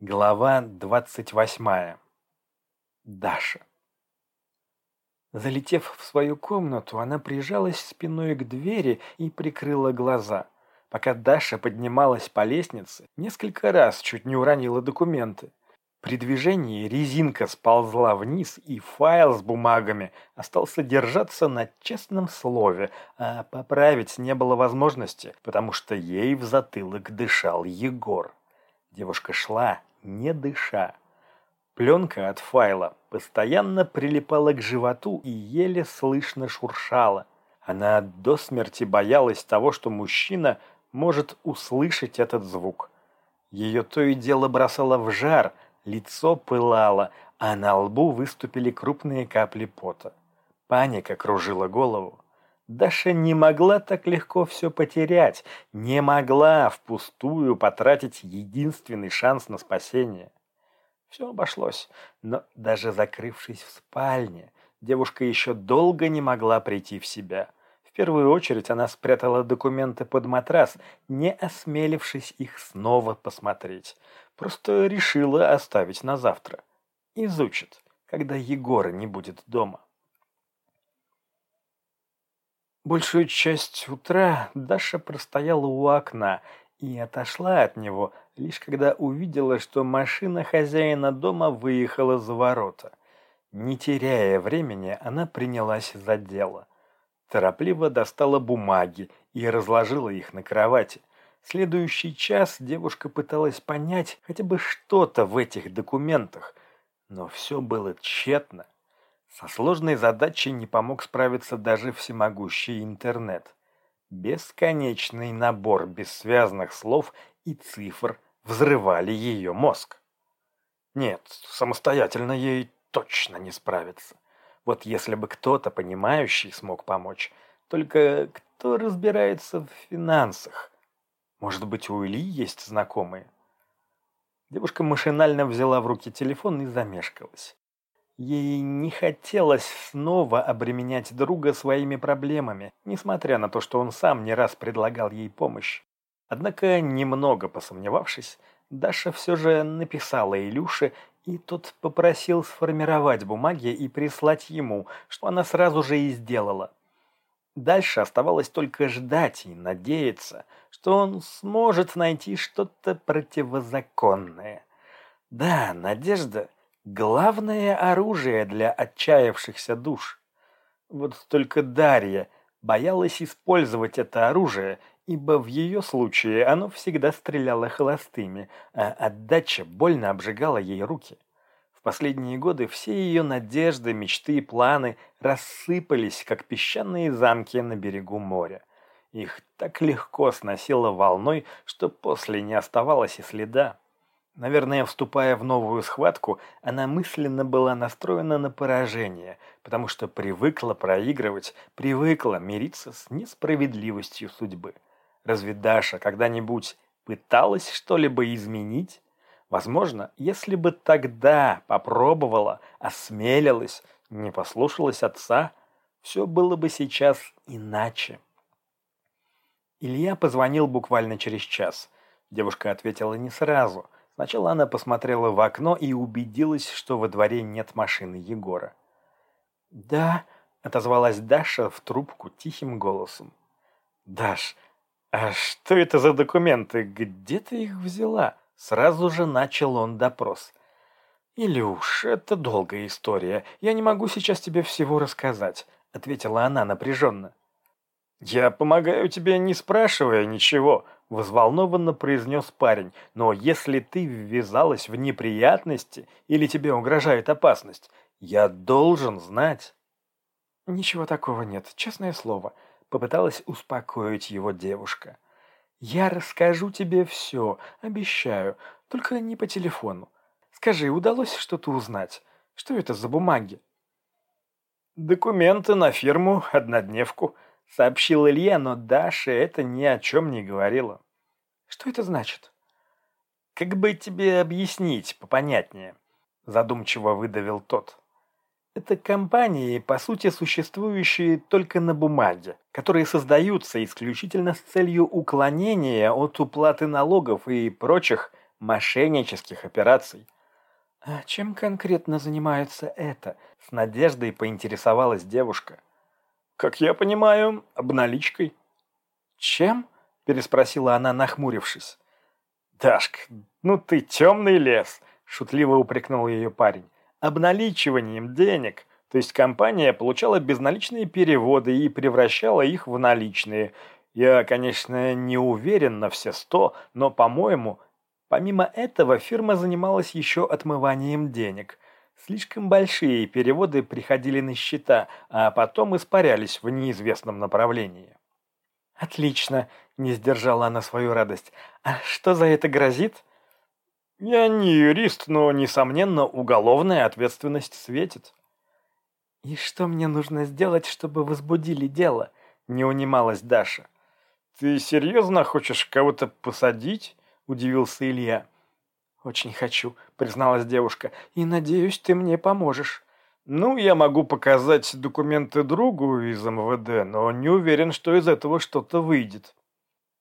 Глава двадцать восьмая. Даша. Залетев в свою комнату, она прижалась спиной к двери и прикрыла глаза. Пока Даша поднималась по лестнице, несколько раз чуть не уронила документы. При движении резинка сползла вниз, и файл с бумагами остался держаться на честном слове, а поправить не было возможности, потому что ей в затылок дышал Егор. Девушка шла, не дыша. Пленка от файла постоянно прилипала к животу и еле слышно шуршала. Она до смерти боялась того, что мужчина может услышать этот звук. Ее то и дело бросало в жар, лицо пылало, а на лбу выступили крупные капли пота. Паника кружила голову. Даша не могла так легко все потерять, не могла впустую потратить единственный шанс на спасение. Все обошлось, но даже закрывшись в спальне, девушка еще долго не могла прийти в себя. В первую очередь она спрятала документы под матрас, не осмелившись их снова посмотреть. Просто решила оставить на завтра. Изучит, когда Егора не будет дома. Большую часть утра Даша простояла у окна и отошла от него, лишь когда увидела, что машина хозяина дома выехала за ворота. Не теряя времени, она принялась за дело. Торопливо достала бумаги и разложила их на кровати. Следующий час девушка пыталась понять хотя бы что-то в этих документах, но все было тщетно. Со сложной задачей не помог справиться даже всемогущий интернет. Бесконечный набор бессвязных слов и цифр взрывали ее мозг. Нет, самостоятельно ей точно не справиться. Вот если бы кто-то понимающий смог помочь, только кто разбирается в финансах? Может быть, у Ильи есть знакомые? Девушка машинально взяла в руки телефон и замешкалась. Ей не хотелось снова обременять друга своими проблемами, несмотря на то, что он сам не раз предлагал ей помощь. Однако, немного посомневавшись, Даша все же написала Илюше, и тот попросил сформировать бумаги и прислать ему, что она сразу же и сделала. Дальше оставалось только ждать и надеяться, что он сможет найти что-то противозаконное. Да, надежда Главное оружие для отчаявшихся душ. Вот только Дарья боялась использовать это оружие, ибо в ее случае оно всегда стреляло холостыми, а отдача больно обжигала ей руки. В последние годы все ее надежды, мечты и планы рассыпались, как песчаные замки на берегу моря. Их так легко сносило волной, что после не оставалось и следа. Наверное, вступая в новую схватку, она мысленно была настроена на поражение, потому что привыкла проигрывать, привыкла мириться с несправедливостью судьбы. Разве Даша когда-нибудь пыталась что-либо изменить? Возможно, если бы тогда попробовала, осмелилась, не послушалась отца, все было бы сейчас иначе. Илья позвонил буквально через час. Девушка ответила не сразу – Сначала она посмотрела в окно и убедилась, что во дворе нет машины Егора. «Да», — отозвалась Даша в трубку тихим голосом. «Даш, а что это за документы? Где ты их взяла?» Сразу же начал он допрос. «Илюш, это долгая история. Я не могу сейчас тебе всего рассказать», — ответила она напряженно. «Я помогаю тебе, не спрашивая ничего», — взволнованно произнес парень. «Но если ты ввязалась в неприятности или тебе угрожает опасность, я должен знать». «Ничего такого нет, честное слово», — попыталась успокоить его девушка. «Я расскажу тебе все, обещаю, только не по телефону. Скажи, удалось что-то узнать? Что это за бумаги?» «Документы на фирму, однодневку», — сообщил Илья, но Даша это ни о чем не говорила. «Что это значит?» «Как бы тебе объяснить попонятнее?» — задумчиво выдавил тот. «Это компании, по сути, существующие только на бумаге, которые создаются исключительно с целью уклонения от уплаты налогов и прочих мошеннических операций. «А чем конкретно занимается это?» — с надеждой поинтересовалась девушка. «Как я понимаю, обналичкой». «Чем?» — переспросила она, нахмурившись. «Дашка, ну ты темный лес!» — шутливо упрекнул ее парень. «Обналичиванием денег. То есть компания получала безналичные переводы и превращала их в наличные. Я, конечно, не уверен на все сто, но, по-моему, Помимо этого, фирма занималась еще отмыванием денег. Слишком большие переводы приходили на счета, а потом испарялись в неизвестном направлении. «Отлично!» – не сдержала она свою радость. «А что за это грозит?» «Я не юрист, но, несомненно, уголовная ответственность светит». «И что мне нужно сделать, чтобы возбудили дело?» – не унималась Даша. «Ты серьезно хочешь кого-то посадить?» – удивился Илья. «Очень хочу», – призналась девушка, – «и надеюсь, ты мне поможешь». «Ну, я могу показать документы другу из МВД, но не уверен, что из этого что-то выйдет».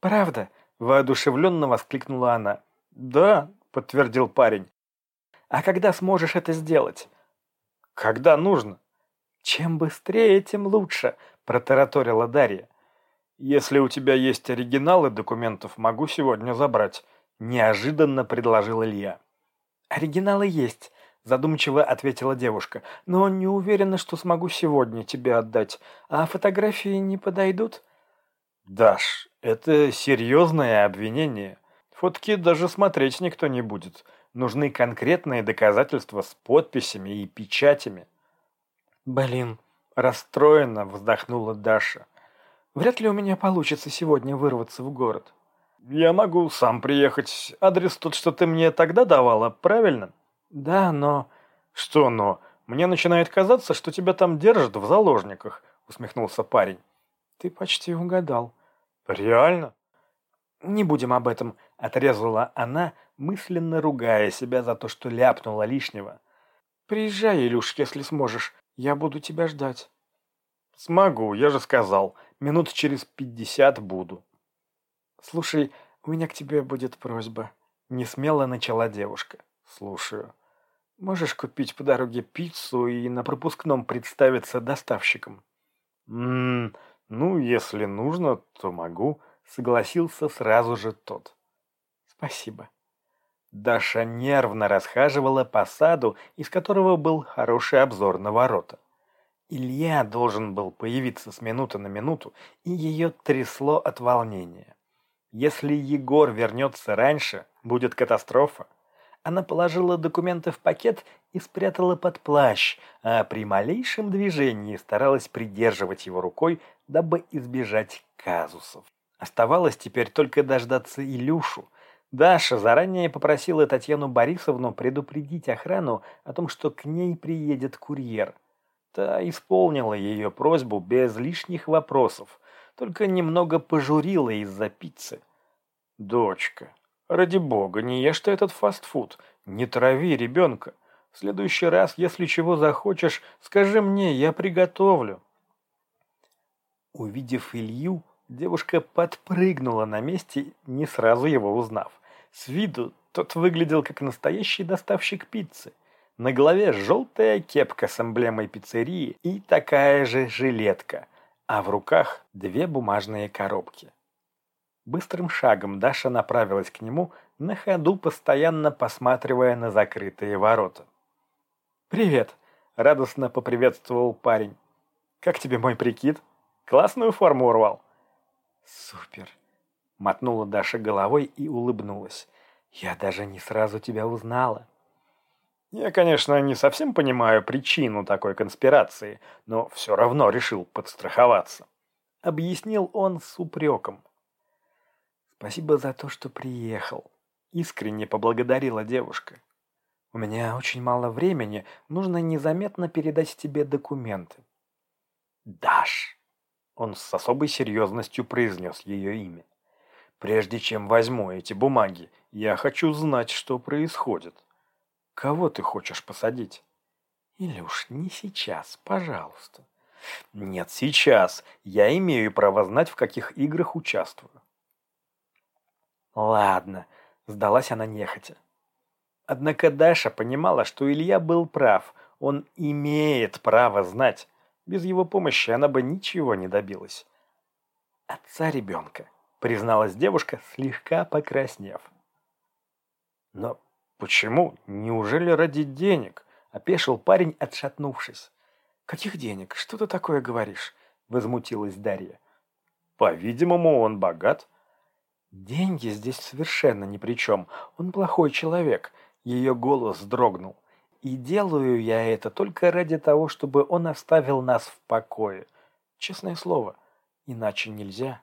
«Правда?» – воодушевленно воскликнула она. «Да», – подтвердил парень. «А когда сможешь это сделать?» «Когда нужно». «Чем быстрее, тем лучше», – протараторила Дарья. «Если у тебя есть оригиналы документов, могу сегодня забрать», – неожиданно предложил Илья. «Оригиналы есть», – задумчиво ответила девушка, – «но не уверена, что смогу сегодня тебе отдать. А фотографии не подойдут?» «Даш, это серьезное обвинение. Фотки даже смотреть никто не будет. Нужны конкретные доказательства с подписями и печатями». «Блин», – расстроенно вздохнула Даша. Вряд ли у меня получится сегодня вырваться в город. Я могу сам приехать. Адрес тот, что ты мне тогда давала, правильно? Да, но... Что но? Мне начинает казаться, что тебя там держат в заложниках, усмехнулся парень. Ты почти угадал. Реально? Не будем об этом, отрезала она, мысленно ругая себя за то, что ляпнула лишнего. Приезжай, Илюш, если сможешь. Я буду тебя ждать. Смогу, я же сказал. Минут через пятьдесят буду. Слушай, у меня к тебе будет просьба. Не смело начала девушка. Слушаю. Можешь купить по дороге пиццу и на пропускном представиться доставщиком? Ммм, ну, если нужно, то могу. Согласился сразу же тот. Спасибо. Даша нервно расхаживала по саду, из которого был хороший обзор на ворота. Илья должен был появиться с минуты на минуту, и ее трясло от волнения. Если Егор вернется раньше, будет катастрофа. Она положила документы в пакет и спрятала под плащ, а при малейшем движении старалась придерживать его рукой, дабы избежать казусов. Оставалось теперь только дождаться Илюшу. Даша заранее попросила Татьяну Борисовну предупредить охрану о том, что к ней приедет курьер – Та исполнила ее просьбу без лишних вопросов, только немного пожурила из-за пиццы. «Дочка, ради бога, не ешь ты этот фастфуд, не трави ребенка. В следующий раз, если чего захочешь, скажи мне, я приготовлю». Увидев Илью, девушка подпрыгнула на месте, не сразу его узнав. С виду тот выглядел как настоящий доставщик пиццы. На голове желтая кепка с эмблемой пиццерии и такая же жилетка, а в руках две бумажные коробки. Быстрым шагом Даша направилась к нему, на ходу постоянно посматривая на закрытые ворота. «Привет!» – радостно поприветствовал парень. «Как тебе мой прикид? Классную форму урвал?» «Супер!» – мотнула Даша головой и улыбнулась. «Я даже не сразу тебя узнала». Я, конечно, не совсем понимаю причину такой конспирации, но все равно решил подстраховаться. Объяснил он с упреком. Спасибо за то, что приехал. Искренне поблагодарила девушка. У меня очень мало времени, нужно незаметно передать тебе документы. Даш! Он с особой серьезностью произнес ее имя. Прежде чем возьму эти бумаги, я хочу знать, что происходит. Кого ты хочешь посадить? Илюш, не сейчас, пожалуйста. Нет, сейчас. Я имею право знать, в каких играх участвую. Ладно, Сдалась она нехотя. Однако Даша понимала, что Илья был прав. Он имеет право знать. Без его помощи она бы ничего не добилась. «Отца ребенка», — призналась девушка, слегка покраснев. «Но почему? Неужели ради денег?» — опешил парень, отшатнувшись. «Каких денег? Что ты такое говоришь?» — возмутилась Дарья. «По-видимому, он богат». «Деньги здесь совершенно ни при чем. Он плохой человек». Ее голос дрогнул. «И делаю я это только ради того, чтобы он оставил нас в покое. Честное слово, иначе нельзя».